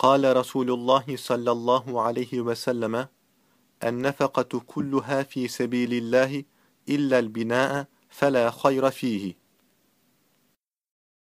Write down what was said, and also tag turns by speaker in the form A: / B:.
A: قال رسول الله صلى الله عليه وسلم النفقة كلها في سبيل الله إلا البناء فلا خير فيه.